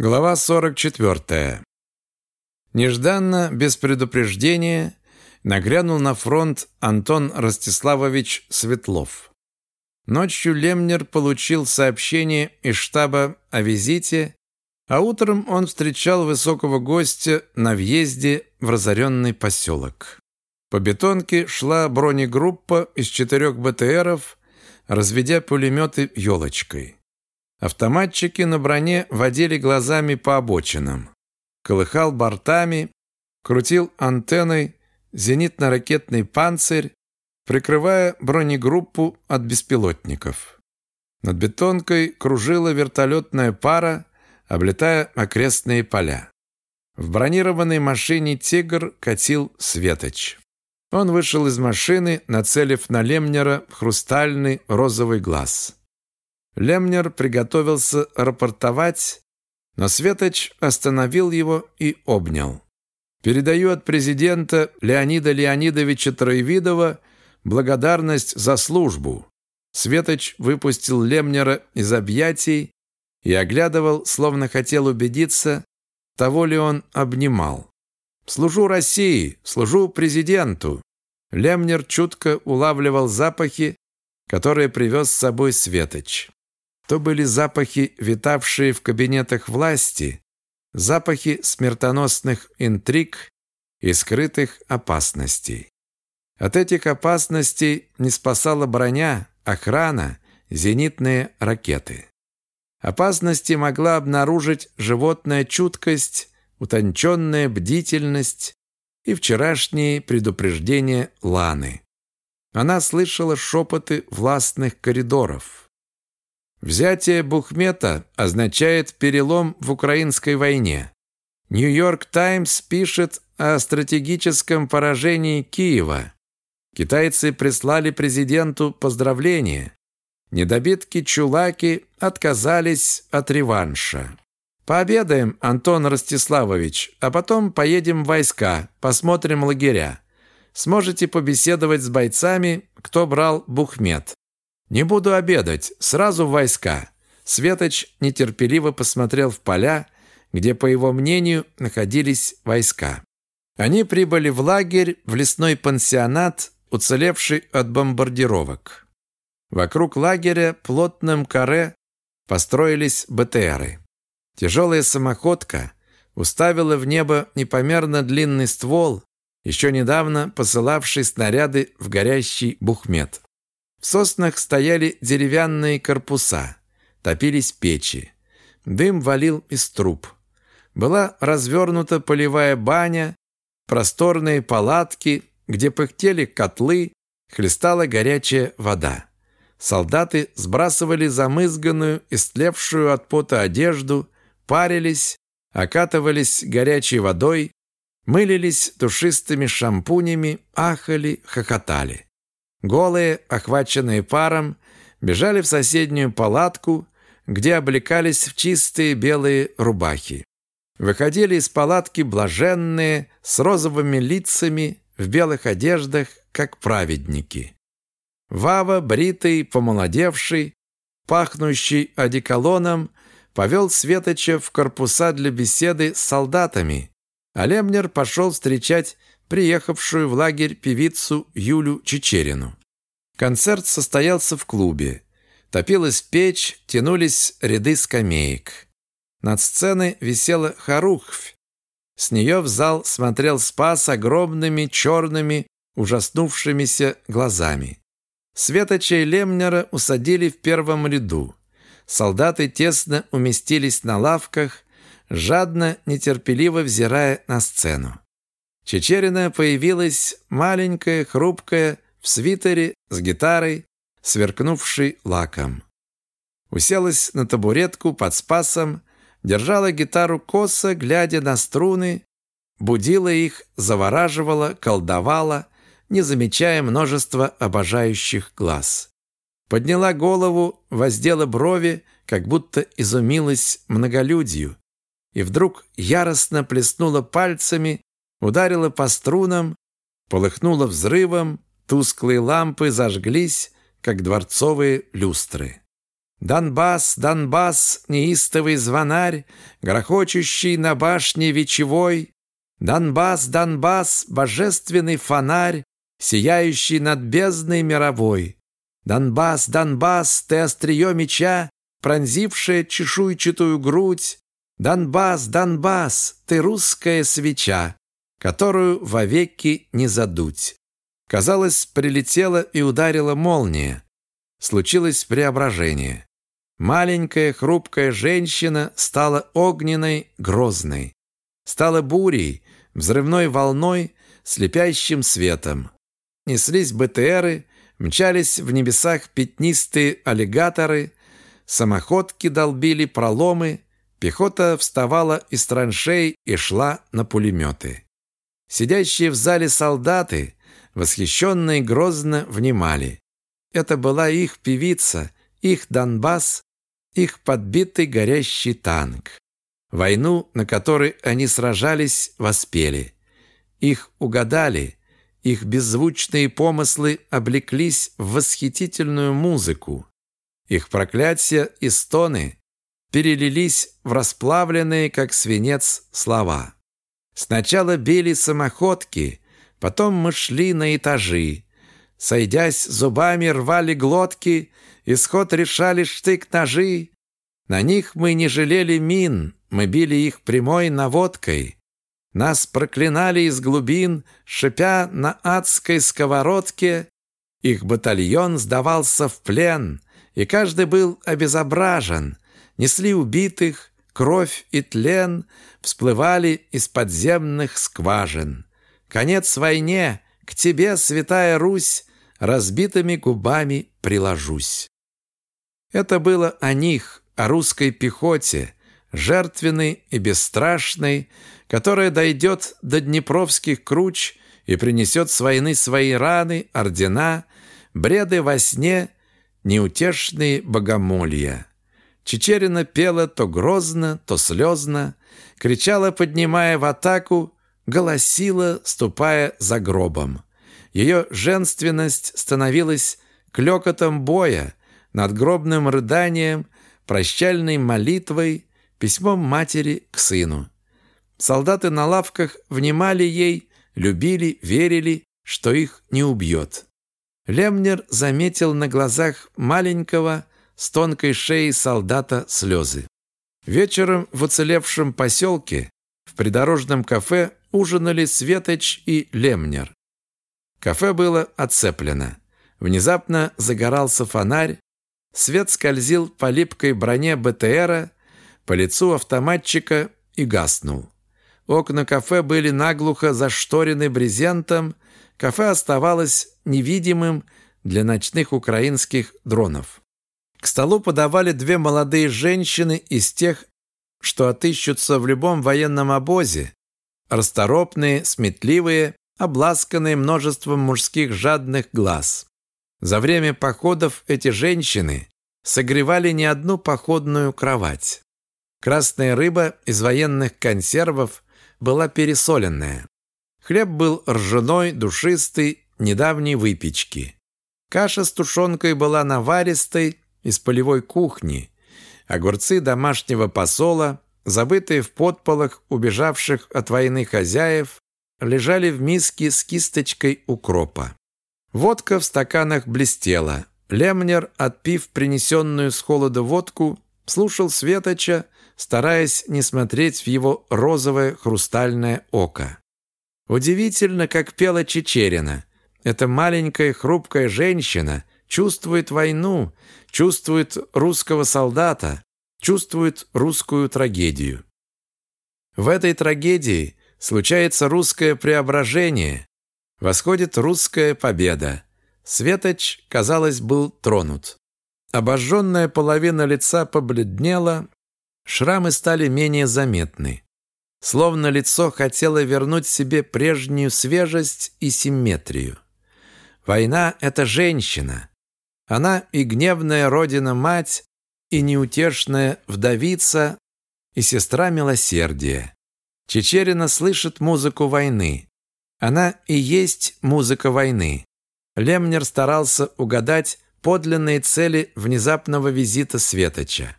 Глава 44. Нежданно, без предупреждения, нагрянул на фронт Антон Ростиславович Светлов. Ночью Лемнер получил сообщение из штаба о визите, а утром он встречал высокого гостя на въезде в разоренный поселок. По бетонке шла бронегруппа из четырех БТРов, разведя пулеметы елочкой. Автоматчики на броне водили глазами по обочинам. Колыхал бортами, крутил антенной зенитно-ракетный панцирь, прикрывая бронегруппу от беспилотников. Над бетонкой кружила вертолетная пара, облетая окрестные поля. В бронированной машине «Тигр» катил Светоч. Он вышел из машины, нацелив на Лемнера хрустальный розовый глаз. Лемнер приготовился рапортовать, но Светоч остановил его и обнял. «Передаю от президента Леонида Леонидовича Троевидова благодарность за службу». Светоч выпустил Лемнера из объятий и оглядывал, словно хотел убедиться, того ли он обнимал. «Служу России, служу президенту». Лемнер чутко улавливал запахи, которые привез с собой Светоч то были запахи, витавшие в кабинетах власти, запахи смертоносных интриг и скрытых опасностей. От этих опасностей не спасала броня, охрана, зенитные ракеты. Опасности могла обнаружить животная чуткость, утонченная бдительность и вчерашние предупреждения Ланы. Она слышала шепоты властных коридоров. Взятие Бухмета означает перелом в украинской войне. Нью-Йорк Таймс пишет о стратегическом поражении Киева. Китайцы прислали президенту поздравления. Недобитки Чулаки отказались от реванша. Пообедаем, Антон Ростиславович, а потом поедем в войска, посмотрим лагеря. Сможете побеседовать с бойцами, кто брал Бухмет. «Не буду обедать, сразу в войска». Светоч нетерпеливо посмотрел в поля, где, по его мнению, находились войска. Они прибыли в лагерь, в лесной пансионат, уцелевший от бомбардировок. Вокруг лагеря плотным каре построились БТРы. Тяжелая самоходка уставила в небо непомерно длинный ствол, еще недавно посылавший снаряды в горящий бухмет. В соснах стояли деревянные корпуса, топились печи. Дым валил из труб. Была развернута полевая баня, просторные палатки, где пыхтели котлы, хлестала горячая вода. Солдаты сбрасывали замызганную, истлевшую от пота одежду, парились, окатывались горячей водой, мылились душистыми шампунями, ахали, хохотали. Голые, охваченные паром, бежали в соседнюю палатку, где облекались в чистые белые рубахи. Выходили из палатки блаженные, с розовыми лицами, в белых одеждах, как праведники. Вава, бритый, помолодевший, пахнущий одеколоном, повел Светоча в корпуса для беседы с солдатами, а Лемнер пошел встречать приехавшую в лагерь певицу Юлю Чечерину. Концерт состоялся в клубе. Топилась печь, тянулись ряды скамеек. Над сценой висела хорухвь. С нее в зал смотрел Спас огромными черными, ужаснувшимися глазами. Светоча и Лемнера усадили в первом ряду. Солдаты тесно уместились на лавках, жадно, нетерпеливо взирая на сцену. Чечерина появилась маленькая, хрупкая, в свитере, с гитарой, сверкнувшей лаком. Уселась на табуретку под спасом, держала гитару косо, глядя на струны, будила их, завораживала, колдовала, не замечая множества обожающих глаз. Подняла голову, воздела брови, как будто изумилась многолюдью, и вдруг яростно плеснула пальцами, ударила по струнам, полыхнула взрывом, тусклые лампы зажглись, как дворцовые люстры. Донбасс, Донбасс, неистовый звонарь, Грохочущий на башне вечевой, Донбасс, Донбасс, божественный фонарь, Сияющий над бездной мировой. Донбасс, Донбасс, ты острие меча, Пронзившая чешуйчатую грудь, Донбасс, Донбасс, ты русская свеча, Которую вовеки не задуть. Казалось, прилетела и ударила молния. Случилось преображение. Маленькая хрупкая женщина стала огненной, грозной. Стала бурей, взрывной волной, слепящим светом. Неслись БТРы, мчались в небесах пятнистые аллигаторы, самоходки долбили проломы, пехота вставала из траншей и шла на пулеметы. Сидящие в зале солдаты, восхищенные грозно, внимали. Это была их певица, их Донбасс, их подбитый горящий танк. Войну, на которой они сражались, воспели. Их угадали, их беззвучные помыслы облеклись в восхитительную музыку. Их проклятия и стоны перелились в расплавленные, как свинец, слова. Сначала били самоходки, потом мы шли на этажи. Сойдясь зубами, рвали глотки, исход решали штык-ножи. На них мы не жалели мин, мы били их прямой наводкой. Нас проклинали из глубин, шипя на адской сковородке. Их батальон сдавался в плен, и каждый был обезображен. Несли убитых, кровь и тлен всплывали из подземных скважин. Конец войне, к тебе, святая Русь, разбитыми губами приложусь. Это было о них, о русской пехоте, жертвенной и бесстрашной, которая дойдет до Днепровских круч и принесет с войны свои раны, ордена, бреды во сне, неутешные богомолья. Чечерина пела то грозно, то слезно, кричала, поднимая в атаку, голосила, ступая за гробом. Ее женственность становилась клёкотом боя, надгробным рыданием, прощальной молитвой, письмом матери к сыну. Солдаты на лавках внимали ей, любили, верили, что их не убьет. Лемнер заметил на глазах маленького, с тонкой шеей солдата слезы. Вечером в уцелевшем поселке в придорожном кафе ужинали Светоч и Лемнер. Кафе было отцеплено. Внезапно загорался фонарь, свет скользил по липкой броне БТРа, по лицу автоматчика и гаснул. Окна кафе были наглухо зашторены брезентом, кафе оставалось невидимым для ночных украинских дронов. К столу подавали две молодые женщины из тех, что отыщутся в любом военном обозе, расторопные, сметливые, обласканные множеством мужских жадных глаз. За время походов эти женщины согревали не одну походную кровать. Красная рыба из военных консервов была пересоленная. Хлеб был ржаной, душистый, недавней выпечки. Каша с тушенкой была наваристой, из полевой кухни, огурцы домашнего посола, забытые в подполах убежавших от войны хозяев, лежали в миске с кисточкой укропа. Водка в стаканах блестела. Лемнер, отпив принесенную с холода водку, слушал Светоча, стараясь не смотреть в его розовое хрустальное око. Удивительно, как пела Чечерина. Эта маленькая хрупкая женщина чувствует войну, чувствует русского солдата, чувствует русскую трагедию. В этой трагедии случается русское преображение, восходит русская победа. Светоч, казалось, был тронут. Обожженная половина лица побледнела, шрамы стали менее заметны. Словно лицо хотело вернуть себе прежнюю свежесть и симметрию. Война — это женщина. Она и гневная родина-мать, и неутешная вдовица, и сестра милосердия. Чечерина слышит музыку войны. Она и есть музыка войны. Лемнер старался угадать подлинные цели внезапного визита Светоча.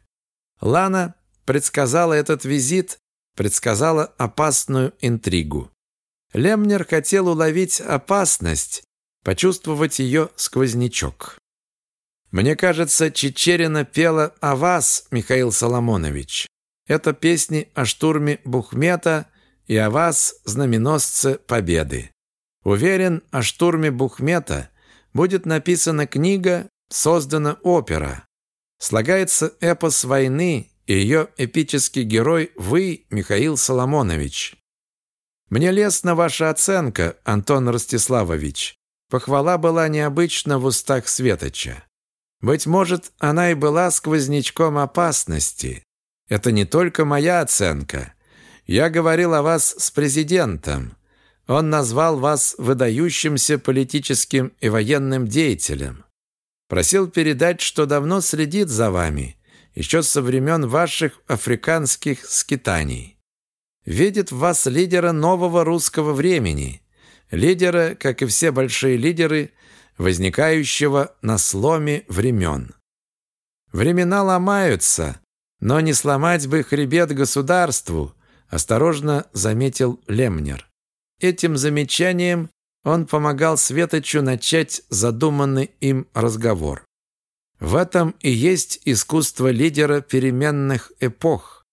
Лана предсказала этот визит, предсказала опасную интригу. Лемнер хотел уловить опасность, почувствовать ее сквознячок. Мне кажется, Чечерина пела о вас, Михаил Соломонович. Это песни о штурме Бухмета и о вас, знаменосце Победы. Уверен, о штурме Бухмета будет написана книга, создана опера. Слагается эпос войны, и ее эпический герой вы, Михаил Соломонович. Мне лестна ваша оценка, Антон Ростиславович. Похвала была необычна в устах Светоча. Быть может, она и была сквознячком опасности. Это не только моя оценка. Я говорил о вас с президентом. Он назвал вас выдающимся политическим и военным деятелем. Просил передать, что давно следит за вами, еще со времен ваших африканских скитаний. Видит в вас лидера нового русского времени, лидера, как и все большие лидеры, возникающего на сломе времен. Времена ломаются, но не сломать бы хребет государству, осторожно заметил Лемнер. Этим замечанием он помогал Светочу начать задуманный им разговор. В этом и есть искусство лидера переменных эпох.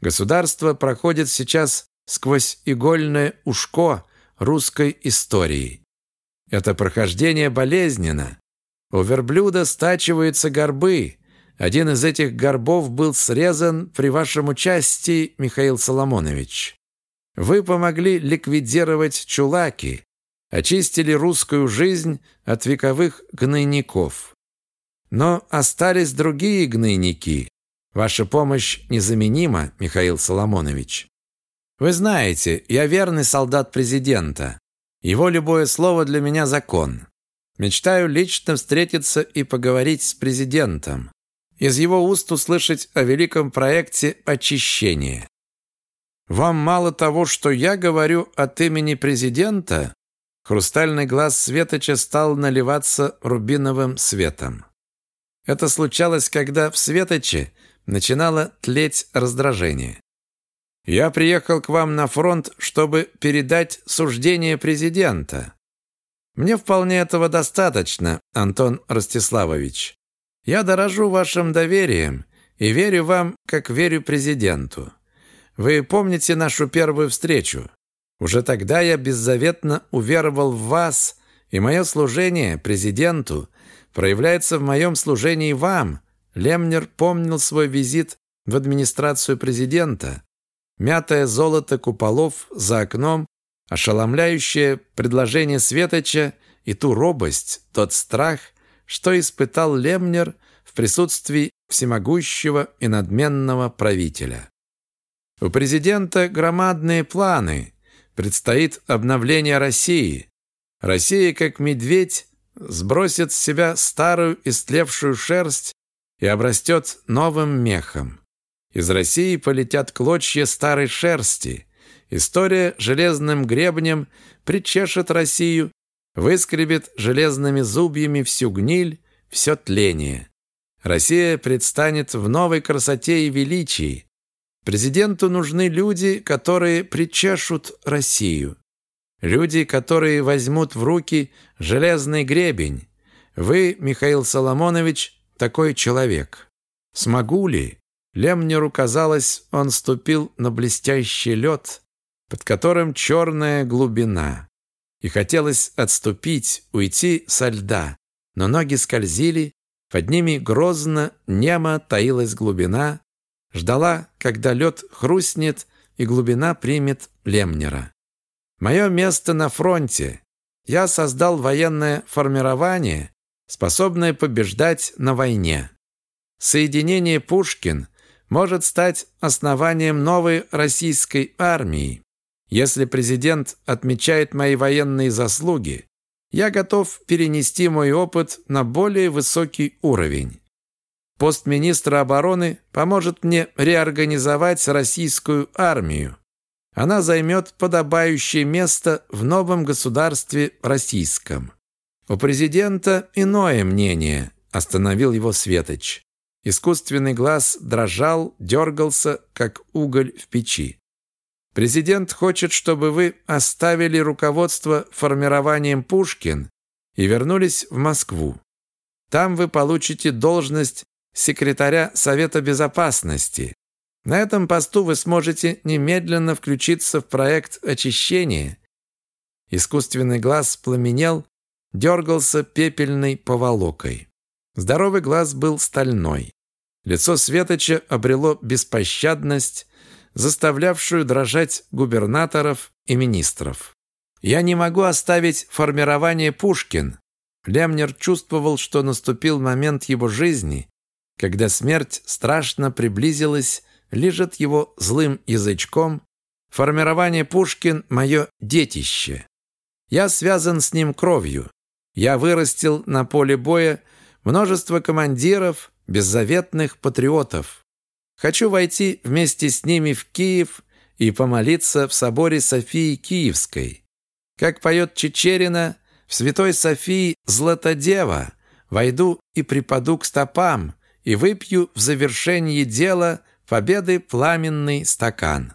Государство проходит сейчас сквозь игольное ушко русской истории. Это прохождение болезненно. У верблюда стачиваются горбы. Один из этих горбов был срезан при вашем участии, Михаил Соломонович. Вы помогли ликвидировать чулаки, очистили русскую жизнь от вековых гнойников. Но остались другие гнойники. Ваша помощь незаменима, Михаил Соломонович. Вы знаете, я верный солдат президента. Его любое слово для меня закон. Мечтаю лично встретиться и поговорить с президентом. Из его уст услышать о великом проекте очищения. Вам мало того, что я говорю от имени президента? Хрустальный глаз Светоча стал наливаться рубиновым светом. Это случалось, когда в Светоче начинало тлеть раздражение. Я приехал к вам на фронт, чтобы передать суждение президента. Мне вполне этого достаточно, Антон Ростиславович. Я дорожу вашим доверием и верю вам, как верю президенту. Вы помните нашу первую встречу? Уже тогда я беззаветно уверовал в вас, и мое служение президенту проявляется в моем служении вам. Лемнер помнил свой визит в администрацию президента, мятое золото куполов за окном, ошеломляющее предложение Светоча и ту робость, тот страх, что испытал Лемнер в присутствии всемогущего и надменного правителя. У президента громадные планы. Предстоит обновление России. Россия, как медведь, сбросит с себя старую истлевшую шерсть и обрастет новым мехом. Из России полетят клочья старой шерсти. История железным гребнем причешет Россию, выскребет железными зубьями всю гниль, все тление. Россия предстанет в новой красоте и величии. Президенту нужны люди, которые причешут Россию. Люди, которые возьмут в руки железный гребень. Вы, Михаил Соломонович, такой человек. Смогу ли? Лемнеру казалось, он ступил на блестящий лед, под которым черная глубина. И хотелось отступить, уйти со льда, но ноги скользили, под ними грозно, немо таилась глубина, ждала, когда лед хрустнет и глубина примет Лемнера. Мое место на фронте. Я создал военное формирование, способное побеждать на войне. Соединение Пушкин может стать основанием новой российской армии. Если президент отмечает мои военные заслуги, я готов перенести мой опыт на более высокий уровень. Пост министра обороны поможет мне реорганизовать российскую армию. Она займет подобающее место в новом государстве российском. У президента иное мнение. остановил его Светоч. Искусственный глаз дрожал, дергался, как уголь в печи. Президент хочет, чтобы вы оставили руководство формированием Пушкин и вернулись в Москву. Там вы получите должность секретаря Совета Безопасности. На этом посту вы сможете немедленно включиться в проект очищения. Искусственный глаз пламенел, дергался пепельной поволокой. Здоровый глаз был стальной. Лицо Светоча обрело беспощадность, заставлявшую дрожать губернаторов и министров. «Я не могу оставить формирование Пушкин». Лемнер чувствовал, что наступил момент его жизни, когда смерть страшно приблизилась, лежит его злым язычком. Формирование Пушкин – мое детище. Я связан с ним кровью. Я вырастил на поле боя множество командиров, беззаветных патриотов. Хочу войти вместе с ними в Киев и помолиться в соборе Софии Киевской. Как поет Чечерина, в Святой Софии Златодева войду и припаду к стопам и выпью в завершении дела победы пламенный стакан.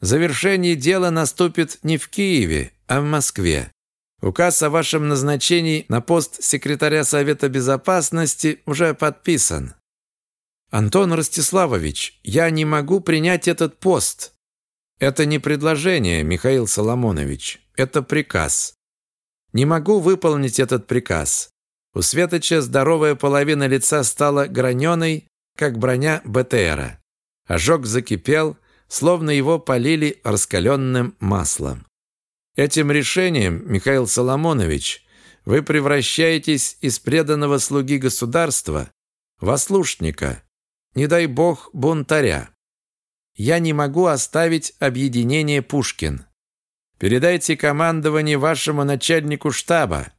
Завершение дела наступит не в Киеве, а в Москве. Указ о вашем назначении на пост секретаря Совета Безопасности уже подписан. «Антон Ростиславович, я не могу принять этот пост». «Это не предложение, Михаил Соломонович. Это приказ. Не могу выполнить этот приказ». У Светоча здоровая половина лица стала граненой, как броня БТРа. Ожог закипел, словно его полили раскаленным маслом. Этим решением, Михаил Соломонович, вы превращаетесь из преданного слуги государства в ослушника, не дай бог, бунтаря. Я не могу оставить объединение Пушкин. Передайте командование вашему начальнику штаба.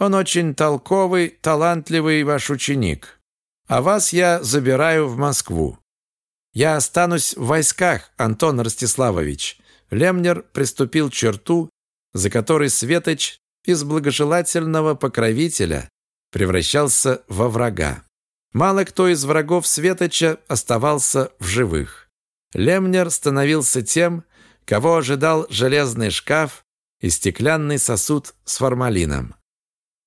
Он очень толковый, талантливый ваш ученик. А вас я забираю в Москву. Я останусь в войсках, Антон Ростиславович. Лемнер приступил черту, за которой Светоч из благожелательного покровителя превращался во врага. Мало кто из врагов Светоча оставался в живых. Лемнер становился тем, кого ожидал железный шкаф и стеклянный сосуд с формалином.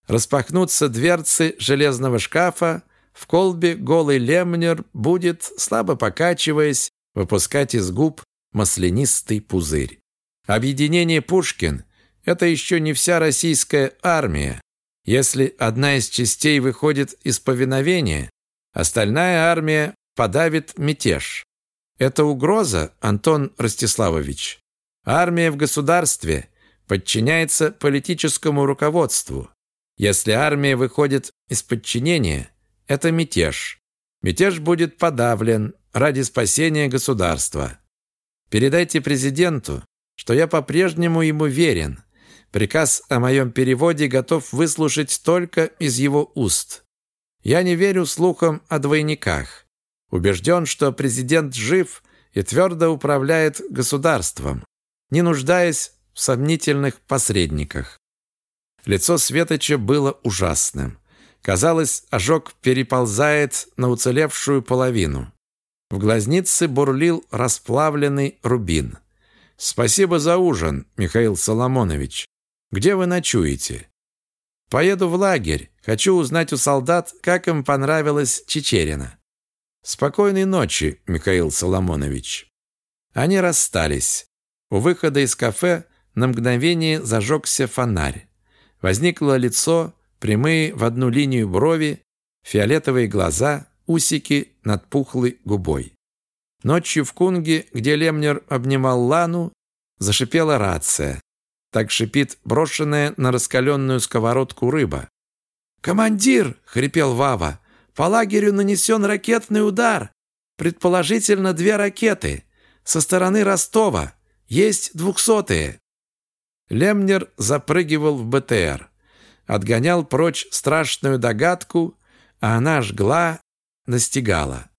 Распахнутся дверцы железного шкафа, в колбе голый Лемнер будет, слабо покачиваясь, выпускать из губ маслянистый пузырь. Объединение Пушкин – это еще не вся российская армия. Если одна из частей выходит из повиновения, Остальная армия подавит мятеж. Это угроза, Антон Ростиславович. Армия в государстве подчиняется политическому руководству. Если армия выходит из подчинения, это мятеж. Мятеж будет подавлен ради спасения государства. Передайте президенту, что я по-прежнему ему верен. Приказ о моем переводе готов выслушать только из его уст. Я не верю слухам о двойниках. Убежден, что президент жив и твердо управляет государством, не нуждаясь в сомнительных посредниках. Лицо Светоча было ужасным. Казалось, ожог переползает на уцелевшую половину. В глазнице бурлил расплавленный рубин. «Спасибо за ужин, Михаил Соломонович. Где вы ночуете?» «Поеду в лагерь. Хочу узнать у солдат, как им понравилась Чечерина. Спокойной ночи, Михаил Соломонович. Они расстались. У выхода из кафе на мгновение зажегся фонарь. Возникло лицо, прямые в одну линию брови, фиолетовые глаза, усики над пухлой губой. Ночью в Кунге, где Лемнер обнимал Лану, зашипела рация. Так шипит брошенная на раскаленную сковородку рыба. «Командир!» — хрипел Вава. «По лагерю нанесен ракетный удар. Предположительно, две ракеты. Со стороны Ростова. Есть двухсотые». Лемнер запрыгивал в БТР. Отгонял прочь страшную догадку, а она жгла, настигала.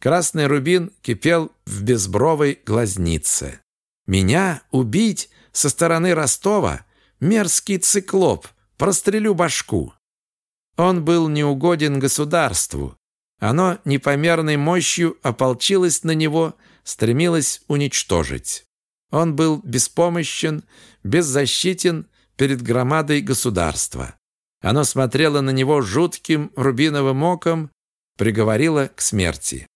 Красный рубин кипел в безбровой глазнице. «Меня убить со стороны Ростова? Мерзкий циклоп! Прострелю башку!» Он был неугоден государству. Оно непомерной мощью ополчилось на него, стремилось уничтожить. Он был беспомощен, беззащитен перед громадой государства. Оно смотрело на него жутким рубиновым оком, приговорило к смерти.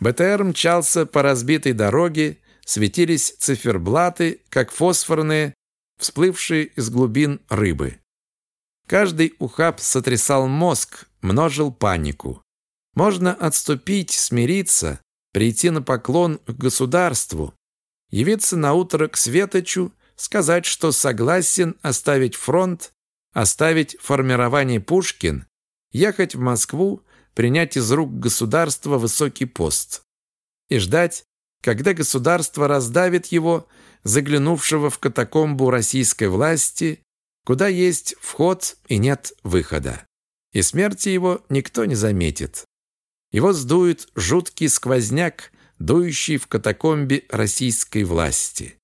БТР мчался по разбитой дороге, светились циферблаты, как фосфорные, всплывшие из глубин рыбы. Каждый ухаб сотрясал мозг, множил панику. Можно отступить, смириться, прийти на поклон к государству, явиться на утро к Светочу, сказать, что согласен оставить фронт, оставить формирование Пушкин, ехать в Москву, принять из рук государства высокий пост и ждать, когда государство раздавит его, заглянувшего в катакомбу российской власти, куда есть вход и нет выхода. И смерти его никто не заметит. Его сдует жуткий сквозняк, дующий в катакомбе российской власти.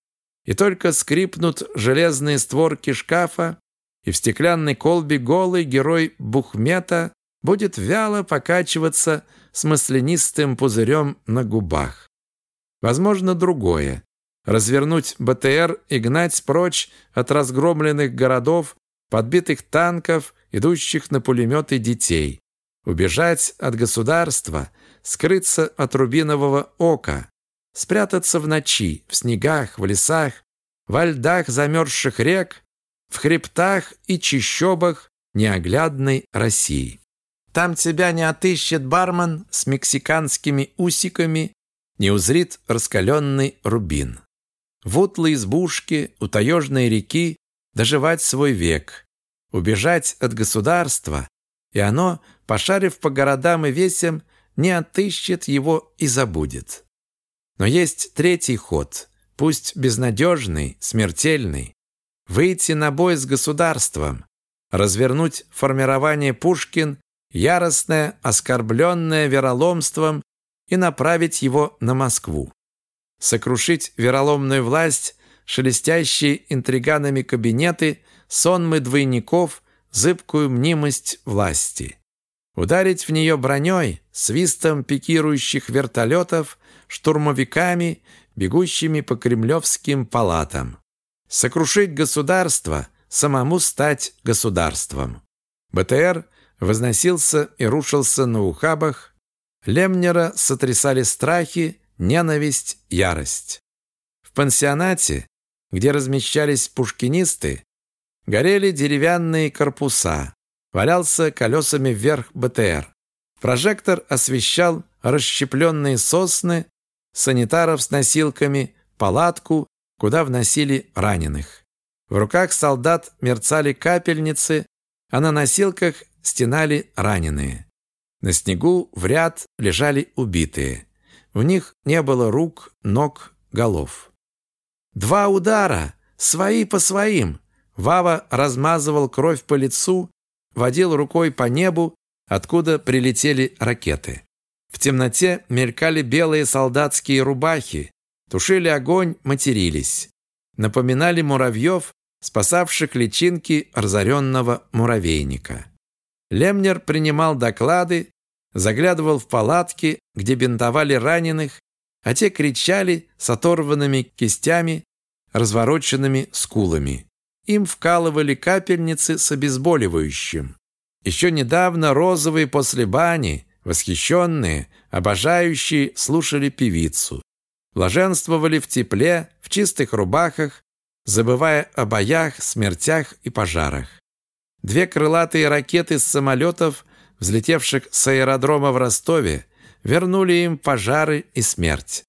И только скрипнут железные створки шкафа, и в стеклянной колбе голый герой Бухмета будет вяло покачиваться с маслянистым пузырем на губах. Возможно, другое. Развернуть БТР и гнать прочь от разгромленных городов, подбитых танков, идущих на пулеметы детей. Убежать от государства, скрыться от рубинового ока, спрятаться в ночи, в снегах, в лесах, во льдах замерзших рек, в хребтах и чащобах неоглядной России. Там тебя не отыщет бармен с мексиканскими усиками, не узрит раскаленный рубин. В утлой избушке у таежной реки доживать свой век, убежать от государства, и оно, пошарив по городам и весям, не отыщет его и забудет. Но есть третий ход, пусть безнадежный, смертельный. Выйти на бой с государством, развернуть формирование Пушкин, яростное, оскорбленное вероломством, и направить его на Москву. Сокрушить вероломную власть, шелестящие интриганами кабинеты, сонмы двойников, зыбкую мнимость власти. Ударить в нее броней, свистом пикирующих вертолетов, штурмовиками, бегущими по кремлевским палатам. Сокрушить государство, самому стать государством. БТР возносился и рушился на ухабах, Лемнера сотрясали страхи, ненависть, ярость. В пансионате, где размещались пушкинисты, горели деревянные корпуса, валялся колесами вверх БТР. Прожектор освещал расщепленные сосны, санитаров с носилками, палатку, куда вносили раненых. В руках солдат мерцали капельницы, а на носилках стенали раненые. На снегу в ряд лежали убитые. В них не было рук, ног, голов. «Два удара! Свои по своим!» Вава размазывал кровь по лицу, водил рукой по небу, откуда прилетели ракеты. В темноте мелькали белые солдатские рубахи, тушили огонь, матерились. Напоминали муравьев, спасавших личинки разоренного муравейника. Лемнер принимал доклады, заглядывал в палатки, где бинтовали раненых, а те кричали с оторванными кистями, развороченными скулами. Им вкалывали капельницы с обезболивающим. Еще недавно розовые после бани, восхищенные, обожающие, слушали певицу. Блаженствовали в тепле, в чистых рубахах, забывая о боях, смертях и пожарах. Две крылатые ракеты с самолетов, взлетевших с аэродрома в Ростове, вернули им пожары и смерть.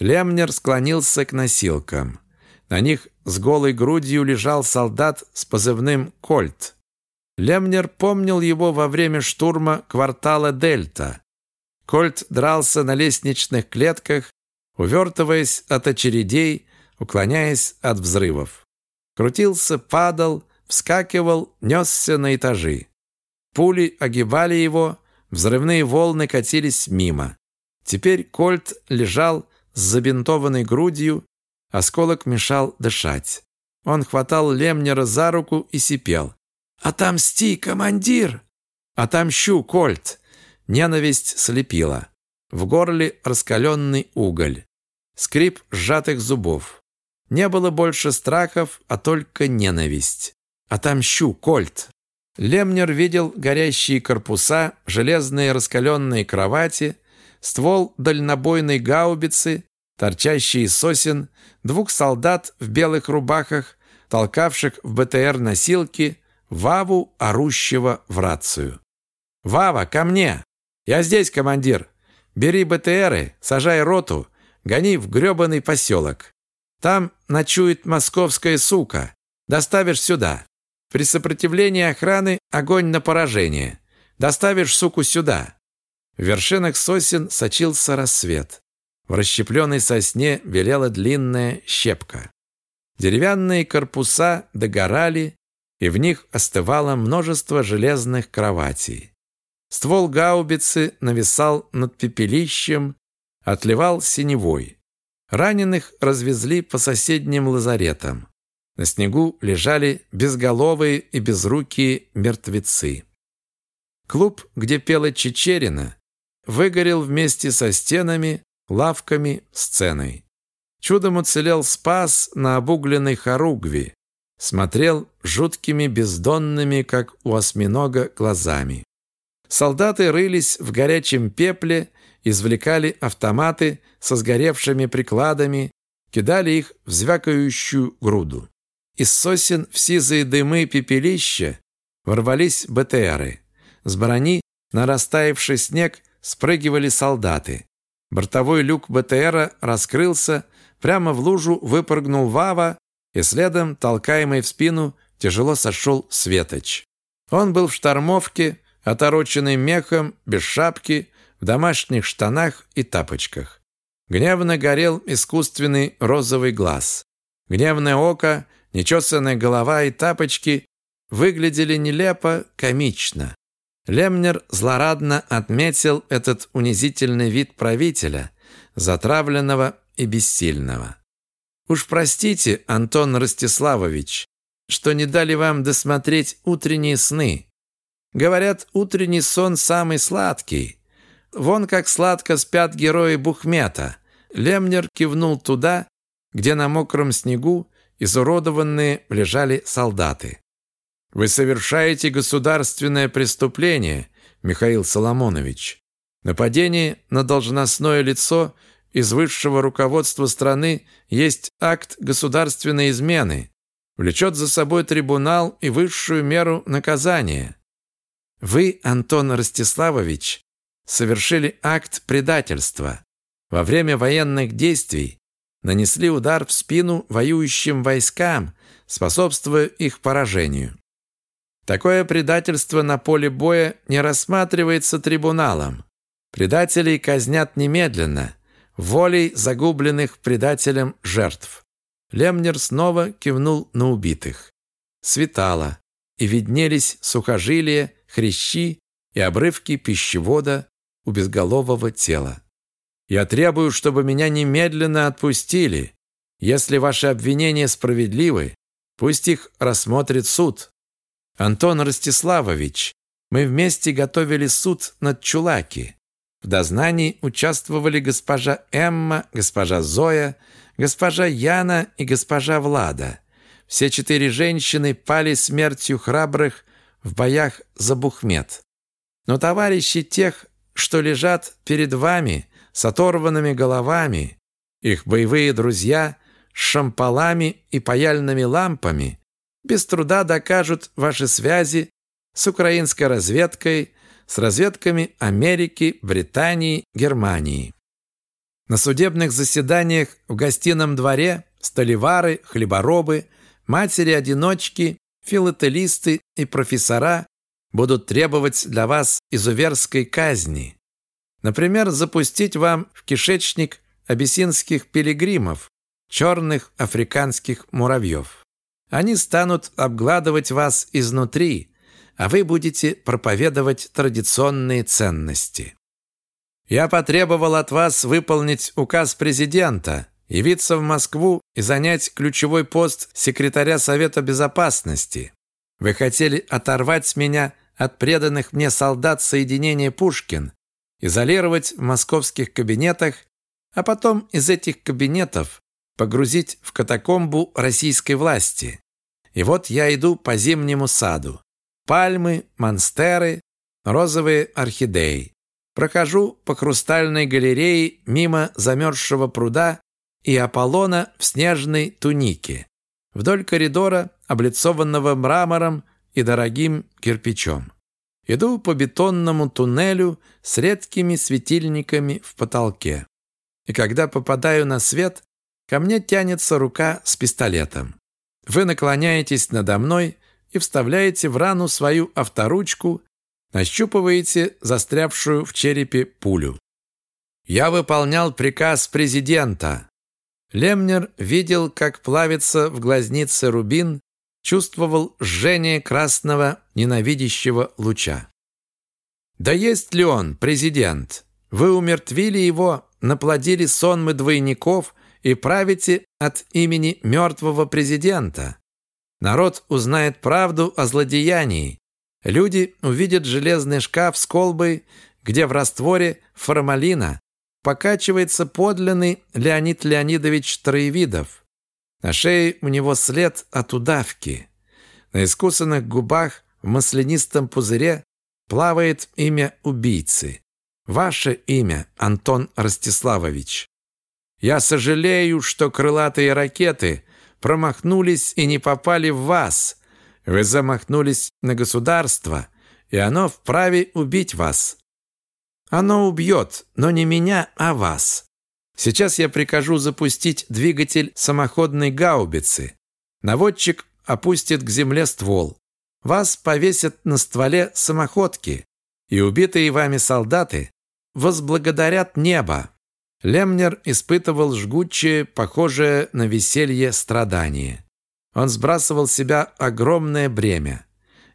Лемнер склонился к носилкам. На них с голой грудью лежал солдат с позывным «Кольт». Лемнер помнил его во время штурма квартала Дельта. Кольт дрался на лестничных клетках, увертываясь от очередей, уклоняясь от взрывов. Крутился, падал, вскакивал, несся на этажи. Пули огибали его, взрывные волны катились мимо. Теперь Кольт лежал с забинтованной грудью, осколок мешал дышать. Он хватал Лемнера за руку и сипел. «Отомсти, командир! Отомщу, Кольт!» Ненависть слепила. В горле раскаленный уголь. Скрип сжатых зубов. Не было больше страхов, а только ненависть. «Отомщу, Кольт!» Лемнер видел горящие корпуса, железные раскаленные кровати, ствол дальнобойной гаубицы, торчащий из сосен, двух солдат в белых рубахах, толкавших в БТР носилки, Ваву, орущего в рацию. «Вава, ко мне! Я здесь, командир! Бери БТРы, сажай роту, гони в грёбаный поселок. Там ночует московская сука. Доставишь сюда. При сопротивлении охраны огонь на поражение. Доставишь суку сюда». В вершинах сосен сочился рассвет. В расщепленной сосне велела длинная щепка. Деревянные корпуса догорали, и в них остывало множество железных кроватей. Ствол гаубицы нависал над пепелищем, отливал синевой. Раненых развезли по соседним лазаретам. На снегу лежали безголовые и безрукие мертвецы. Клуб, где пела Чечерина, выгорел вместе со стенами, лавками, сценой. Чудом уцелел Спас на обугленной хоругви, смотрел жуткими бездонными, как у осьминога, глазами. Солдаты рылись в горячем пепле, извлекали автоматы со сгоревшими прикладами, кидали их в звякающую груду. Из сосен в сизые дымы пепелища ворвались БТРы. С брони на растаявший снег спрыгивали солдаты. Бортовой люк БТРа раскрылся, прямо в лужу выпрыгнул Вава, и следом, толкаемый в спину, тяжело сошел Светоч. Он был в штормовке, отороченный мехом, без шапки, в домашних штанах и тапочках. Гневно горел искусственный розовый глаз. Гневное око, нечесанная голова и тапочки выглядели нелепо, комично. Лемнер злорадно отметил этот унизительный вид правителя, затравленного и бессильного. «Уж простите, Антон Ростиславович, что не дали вам досмотреть утренние сны. Говорят, утренний сон самый сладкий. Вон как сладко спят герои Бухмета». Лемнер кивнул туда, где на мокром снегу изуродованные лежали солдаты. Вы совершаете государственное преступление, Михаил Соломонович. Нападение на должностное лицо из высшего руководства страны есть акт государственной измены, влечет за собой трибунал и высшую меру наказания. Вы, Антон Ростиславович, совершили акт предательства. Во время военных действий нанесли удар в спину воюющим войскам, способствуя их поражению. Такое предательство на поле боя не рассматривается трибуналом. Предателей казнят немедленно, волей загубленных предателем жертв. Лемнер снова кивнул на убитых. Светало, и виднелись сухожилия, хрящи и обрывки пищевода у безголового тела. Я требую, чтобы меня немедленно отпустили. Если ваши обвинения справедливы, пусть их рассмотрит суд. Антон Ростиславович, мы вместе готовили суд над Чулаки. В дознании участвовали госпожа Эмма, госпожа Зоя, госпожа Яна и госпожа Влада. Все четыре женщины пали смертью храбрых в боях за Бухмет. Но товарищи тех, что лежат перед вами с оторванными головами, их боевые друзья с шампалами и паяльными лампами, без труда докажут ваши связи с украинской разведкой, с разведками Америки, Британии, Германии. На судебных заседаниях в гостином дворе столевары, хлеборобы, матери-одиночки, филателисты и профессора будут требовать для вас изуверской казни. Например, запустить вам в кишечник абиссинских пилигримов, черных африканских муравьев. Они станут обгладывать вас изнутри, а вы будете проповедовать традиционные ценности. Я потребовал от вас выполнить указ президента, явиться в Москву и занять ключевой пост секретаря Совета Безопасности. Вы хотели оторвать меня от преданных мне солдат соединения Пушкин, изолировать в московских кабинетах, а потом из этих кабинетов погрузить в катакомбу российской власти. И вот я иду по зимнему саду. Пальмы, монстеры, розовые орхидеи. Прохожу по хрустальной галерее мимо замерзшего пруда и Аполлона в снежной тунике. Вдоль коридора, облицованного мрамором и дорогим кирпичом. Иду по бетонному туннелю с редкими светильниками в потолке. И когда попадаю на свет, ко мне тянется рука с пистолетом. Вы наклоняетесь надо мной и вставляете в рану свою авторучку Нащупываете застрявшую в черепе пулю. Я выполнял приказ президента. Лемнер видел, как плавится в глазнице рубин, чувствовал жжение красного ненавидящего луча. Да есть ли он, президент? Вы умертвили его, наплодили сонмы двойников и правите от имени мертвого президента. Народ узнает правду о злодеянии, Люди увидят железный шкаф с колбой, где в растворе формалина покачивается подлинный Леонид Леонидович Троевидов. На шее у него след от удавки. На искусанных губах в маслянистом пузыре плавает имя убийцы. Ваше имя, Антон Ростиславович. Я сожалею, что крылатые ракеты промахнулись и не попали в вас, вы замахнулись на государство, и оно вправе убить вас. Оно убьет, но не меня, а вас. Сейчас я прикажу запустить двигатель самоходной гаубицы. Наводчик опустит к земле ствол. Вас повесят на стволе самоходки, и убитые вами солдаты возблагодарят небо. Лемнер испытывал жгучее, похожее на веселье страдание. Он сбрасывал с себя огромное бремя.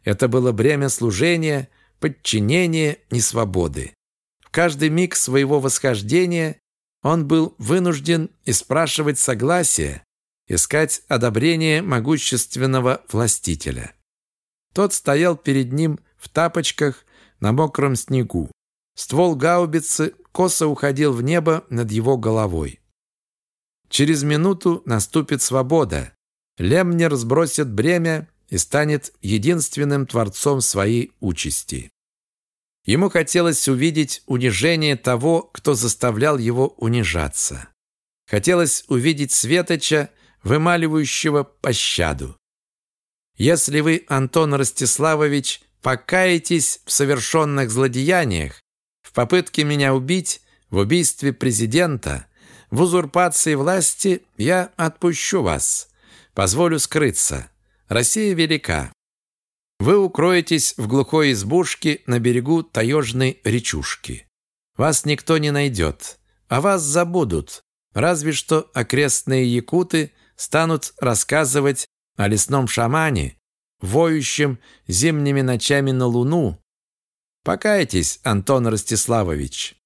Это было бремя служения, подчинения и свободы. В каждый миг своего восхождения он был вынужден и спрашивать согласия, искать одобрение могущественного властителя. Тот стоял перед ним в тапочках на мокром снегу. Ствол гаубицы косо уходил в небо над его головой. Через минуту наступит свобода, Лемнер сбросит бремя и станет единственным творцом своей участи. Ему хотелось увидеть унижение того, кто заставлял его унижаться. Хотелось увидеть Светоча, вымаливающего пощаду. Если вы, Антон Ростиславович, покаетесь в совершенных злодеяниях, в попытке меня убить, в убийстве президента, в узурпации власти, я отпущу вас. Позволю скрыться. Россия велика. Вы укроетесь в глухой избушке на берегу таежной речушки. Вас никто не найдет, а вас забудут. Разве что окрестные якуты станут рассказывать о лесном шамане, воющем зимними ночами на луну. Покайтесь, Антон Ростиславович.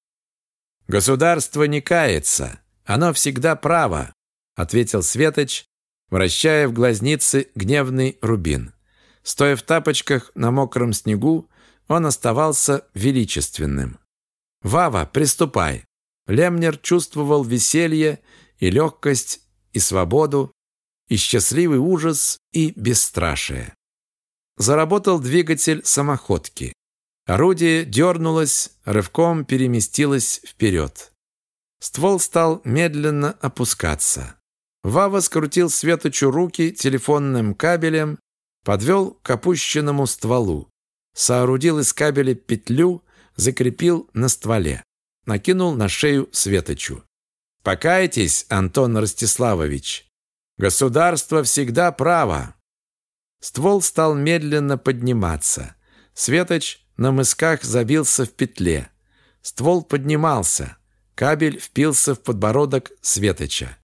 Государство не кается, оно всегда право, ответил Светоч, вращая в глазнице гневный рубин. Стоя в тапочках на мокром снегу, он оставался величественным. «Вава, приступай!» Лемнер чувствовал веселье и легкость, и свободу, и счастливый ужас, и бесстрашие. Заработал двигатель самоходки. Орудие дернулось, рывком переместилось вперед. Ствол стал медленно опускаться. Вава скрутил Светочу руки телефонным кабелем, подвел к опущенному стволу, соорудил из кабеля петлю, закрепил на стволе, накинул на шею Светочу. «Покайтесь, Антон Ростиславович! Государство всегда право!» Ствол стал медленно подниматься. Светоч на мысках забился в петле. Ствол поднимался. Кабель впился в подбородок Светоча.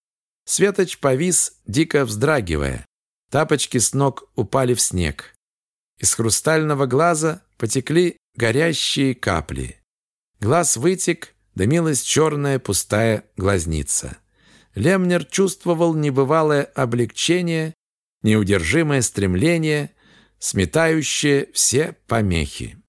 Светоч повис, дико вздрагивая. Тапочки с ног упали в снег. Из хрустального глаза потекли горящие капли. Глаз вытек, дымилась черная пустая глазница. Лемнер чувствовал небывалое облегчение, неудержимое стремление, сметающее все помехи.